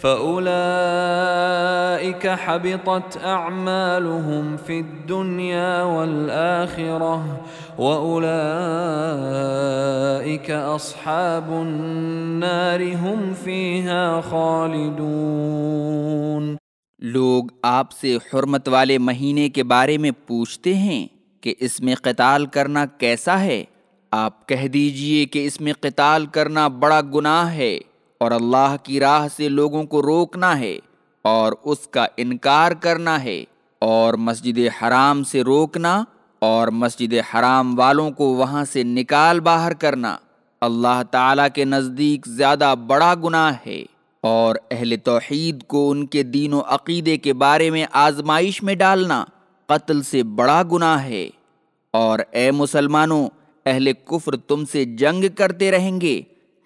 فأولئك حبطت أعمالهم في الدنيا والآخرة وأولئك أصحاب النار هم فيها خالدون لوگ آپ سے حرمت والے مہینے کے بارے میں پوچھتے ہیں کہ اس میں قتال کرنا کیسا ہے؟ آپ کہہ دیجیے کہ اس میں قتال کرنا بڑا گناہ ہے۔ اور اللہ کی راہ سے لوگوں کو روکنا ہے اور اس کا انکار کرنا ہے اور مسجد حرام سے روکنا اور مسجد حرام والوں کو وہاں سے نکال باہر کرنا اللہ تعالیٰ کے نزدیک زیادہ بڑا گناہ ہے اور اہل توحید کو ان کے دین و عقیدے کے بارے میں آزمائش میں ڈالنا قتل سے بڑا گناہ ہے اور اے مسلمانوں، اہل کفر تم سے جنگ کرتے رہیں گے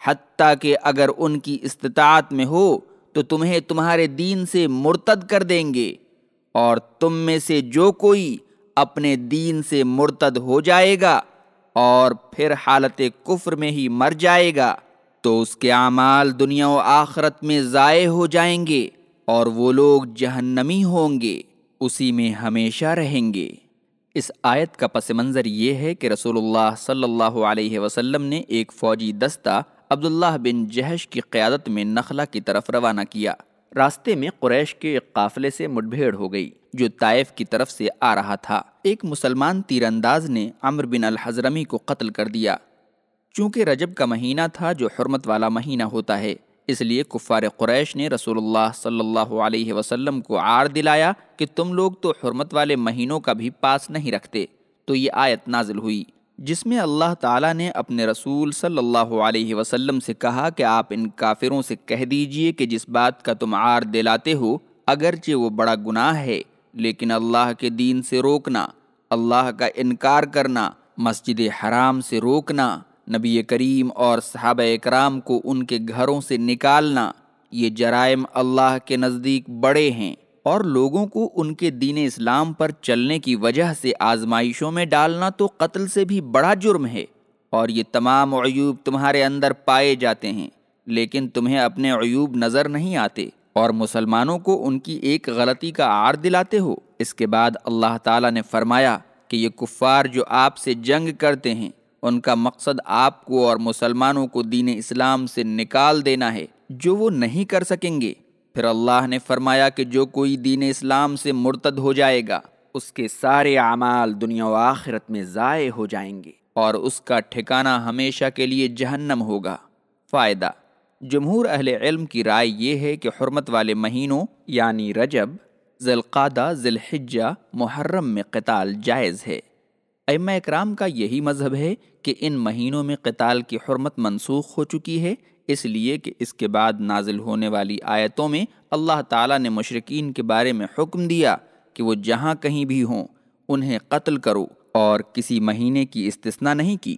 حتیٰ کہ اگر ان کی استطاعت میں ہو تو تمہیں تمہارے دین سے مرتد کر دیں گے اور تم میں سے جو کوئی اپنے دین سے مرتد ہو جائے گا اور پھر حالت کفر میں ہی مر جائے گا تو اس کے اعمال دنیا و آخرت میں ضائع ہو جائیں گے اور وہ لوگ جہنمی ہوں گے، اسی میں ہمیشہ رہیں گے۔ اس آیت کا پس منظر یہ ہے کہ رسول اللہ صلی اللہ علیہ وسلم نے ایک فوجی دستہ عبداللہ بن جہش کی قیادت میں نخلا کی طرف روانہ کیا۔ راستے میں قریش کے ایک قافلے سے مٹبھیڑ ہو گئی، جو طائف کی طرف سے آ رہا تھا۔ ایک مسلمان تیر انداز نے عمر بن الحضرمی کو قتل کر دیا۔ چونکہ رجب کا مہینہ تھا جو حرمت والا مہینہ ہوتا ہے، اس لیے کفار قریش نے رسول اللہ صلی اللہ علیہ وسلم کو آر دلایا کہ تم لوگ تو حرمت والے مہینوں کا بھی پاس نہیں رکھتے۔ تو یہ آیت نازل ہوئی۔ جس میں اللہ تعالیٰ نے اپنے رسول صلی اللہ علیہ وسلم سے کہا کہ آپ ان کافروں سے کہہ دیجیے کہ جس بات کا تم عار دلاتے ہو، اگرچہ وہ بڑا گناہ ہے، لیکن اللہ کے دین سے روکنا، اللہ کا انکار کرنا، مسجد حرام سے روکنا، نبی کریم اور صحابہ اکرام کو ان کے گھروں سے نکالنا، یہ جرائم اللہ کے نزدیک بڑے ہیں۔ اور لوگوں کو ان کے دین اسلام پر چلنے کی وجہ سے آزمائشوں میں ڈالنا تو قتل سے بھی بڑا جرم ہے۔ اور یہ تمام عیوب تمہارے اندر پائے جاتے ہیں، لیکن تمہیں اپنے عیوب نظر نہیں آتے۔ اور مسلمانوں کو ان کی ایک غلطی کا آر دلاتے ہو۔ اس کے بعد اللہ تعالیٰ نے فرمایا کہ یہ کفار جو آپ سے جنگ کرتے ہیں، ان کا مقصد آپ کو اور مسلمانوں کو دین اسلام سے نکال دینا ہے۔ جو وہ نہیں کر سکیں گے۔ پھر اللہ نے فرمایا کہ جو کوئی دین اسلام سے مرتد ہو جائے گا، اس کے سارے اعمال دنیا و آخرت میں ضائع ہو جائیں گے اور اس کا ٹھکانہ ہمیشہ کے لیے جہنم ہوگا۔ فائدہ، جمہور اہل علم کی رائے یہ ہے کہ حرمت والے مہینوں یعنی رجب ذیلقادہ ذیلحجہ، محرم میں قتال جائز ہے۔ ائمہ اکرام کا یہی مذہب ہے کہ ان مہینوں میں قتال کی حرمت منسوخ ہو چکی ہے اس لیے کہ اس کے بعد نازل ہونے والی آیتوں میں اللہ تعالیٰ نے مشرقین کے بارے میں حکم دیا کہ وہ جہاں کہیں بھی ہوں، انہیں قتل کرو اور کسی مہینے کی استثنا نہیں کی۔